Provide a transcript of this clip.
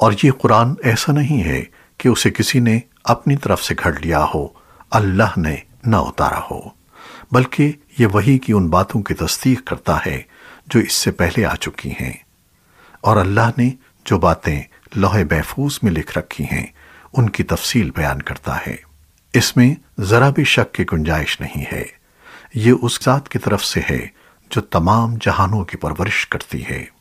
اور یہ قرآن ایسا نہیں ہے کہ اسے کسی نے اپنی طرف سے گھڑ لیا ہو، اللہ نے نہ اتارا ہو، بلکہ یہ وہی کی ان باتوں کی تصدیق کرتا ہے جو اس سے پہلے آ چکی ہیں۔ اور اللہ نے جو باتیں لوح محفوظ میں لکھ رکھی ہیں، ان کی تفصیل بیان کرتا ہے۔ اس میں ذرا بھی شک کی گنجائش نہیں ہے۔ یہ اس ذات کی طرف سے ہے جو تمام جہانوں کی پرورش کرتی ہے۔